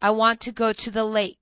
I want to go to the lake.